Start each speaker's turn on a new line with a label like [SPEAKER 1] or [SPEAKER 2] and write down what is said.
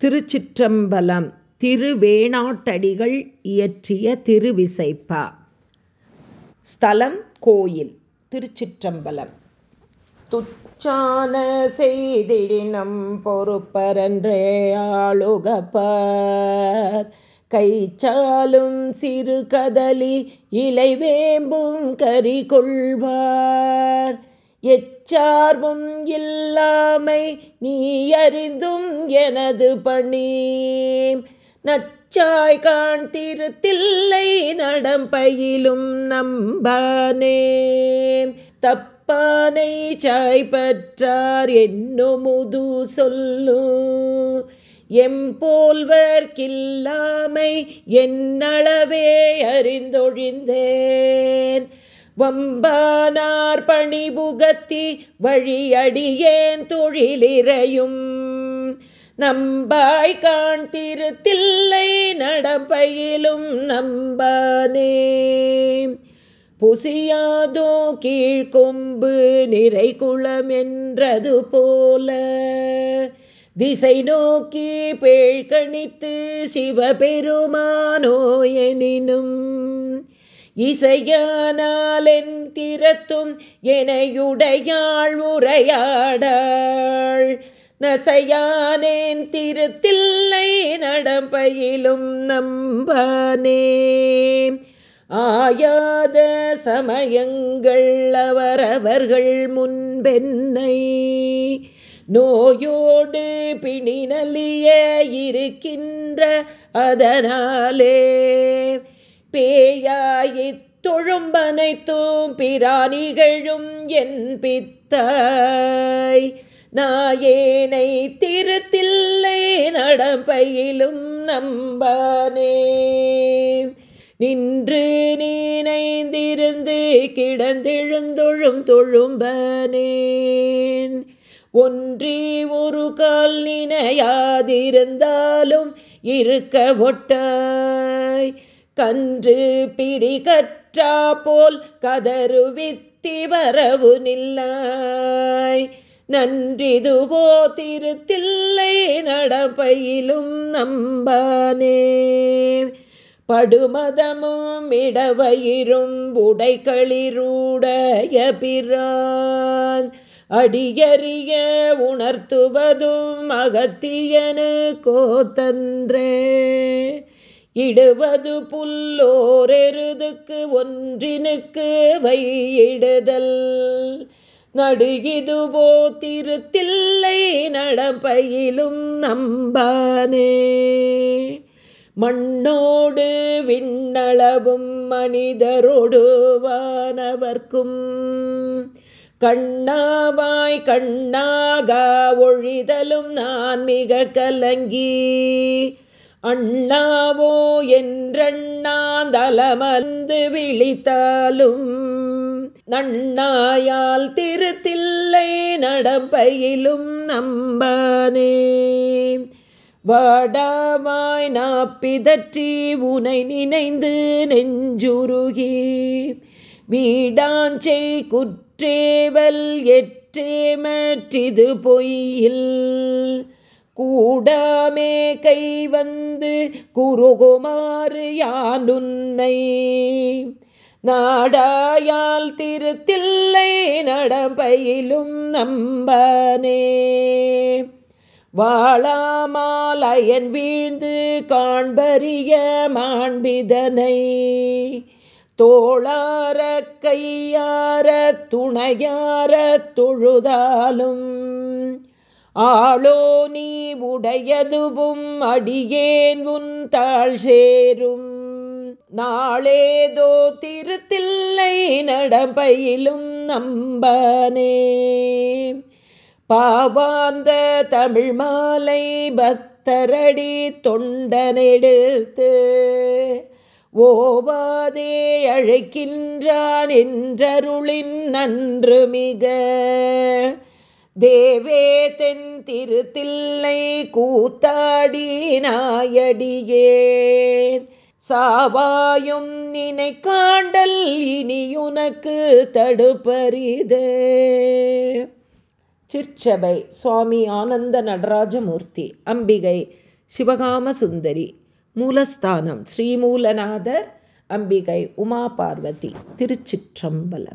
[SPEAKER 1] திருச்சிற்றம்பலம் திருவேணாட்டடிகள் இயற்றிய திருவிசைப்பா. ஸ்தலம் கோயில் திருச்சிற்றம்பலம். துச்சான செய்திடினம் பொறுப்பரன்றே ஆளுகப்பார். கைச்சாலும் சிறு கதலி இலைவேம்பும் கறி கொள்வார் எச்சார்பும் இல்லாமை நீ அறிந்தும் எனது பணி. நச்சாய் காண் திருத்தில்லை நடம்பயிலும் நம்பானே. தப்பானை சாய் பற்றார் என்னுமுது சொல்லு. எம்போல்வர்க்கில்லாமை என்னளவே அறிந்தொழிந்தேன். வம்பானார் பணிபுகத்தி வழியடியேன் தொழிலிறையும். நம்பாய் காண் திருத்தில்லை நடப்பயிலும் நம்பானே. புசியாதோ கீழ்கொம்பு நிறை குளம் என்றது போல. திசை நோக்கி பேழ்கணித்து சிவபெருமானோ எனினும் இசையானாலென் திறத்தும் எனையுடையாள் உரையாடாள் நசையானேன் திருத்தில்லை நடம்பயிலும் நம்பானே. ஆயாத சமயங்கள் அவரவர்கள் முன்பென்னை. நோயோடு பிணிநலிய இருக்கின்ற அதனாலே. பேயாயித் தொழும்பனைத்தும் பிராணிகளும் என் பித்தாய் நாயேனை திருத்தில்லை நடப்பையிலும் நம்பானே. நின்று நீனைந்திருந்து கிடந்தெழுந்தொழும் தொழும்பனேன். ஒன்றி ஒரு கால் நினையாதிருந்தாலும் இருக்க ஒட்டாய் கன்று பிரிகற்றா போல் கதறுவித்தி வரவு நில்லாய். நன்றிதுவோ திருத்தில்லை நடப்பையிலும் நம்பானே. படுமதமும் இடவயிரும் உடைகளிரூடைய பிரான். அடியறிய உணர்த்துவதும் அகத்தியனு கோத்தன்றே. இடுவது புல்லோரெருதுக்கு ஒன்றினுக்கு வையிடுதல். நடுகிதுவோ திருத்தில்லை நடப்பயிலும் நம்பானே. மண்ணோடு விண்ணளவும் மனிதரோடு வானவர்க்கும். கண்ணாவாய் கண்ணாக ஒழிதலும் நான் மிக கலங்கி. அண்ணாவோ என்றண்ணாந்தலமர்ந்து விழித்தாலும் நன்னாயால் திருத்தில்லை நடம்பையிலும் நம்பானே. வாடாமாய் நாப்பிதற்றி உனை நினைந்து நெஞ்சுருகி வீடாஞ்சை குற்றேவல் எற்றேமற்றிது பொய்யில். கூடாமே கை வந்து குருகுமாறு யானுன்னை நாடாயால் திருத்தில்லை நடப்பையிலும் நம்பனே. வாழாமாலயன் வீழ்ந்து காண்பறிய மாண்பிதனை. தோளார கையார துணையார தொழுதாலும் ஆளோ நீ உடையதுவும் அடியேன் உன் தாழ் சேரும். நாளேதோ திருத்தில்லை நடப்பையிலும் நம்பானே. பாவாந்த தமிழ் மாலை பக்தரடி தொண்டனெடுத்து ஓவாதே அழைக்கின்றான் என்றருளின் நன்று மிக. தேவே தென் திருத்தில்லை கூத்தாடி நாயடியேன். சாவாயும் நினை காண்டல் இனியுனக்கு தடுப்பரிதே. சிற்சபை சுவாமி ஆனந்த நடராஜமூர்த்தி அம்பிகை சிவகாம சுந்தரி மூலஸ்தானம் ஸ்ரீமூலநாதர் அம்பிகை உமா பார்வதி திருச்சிற்றம்பலம்.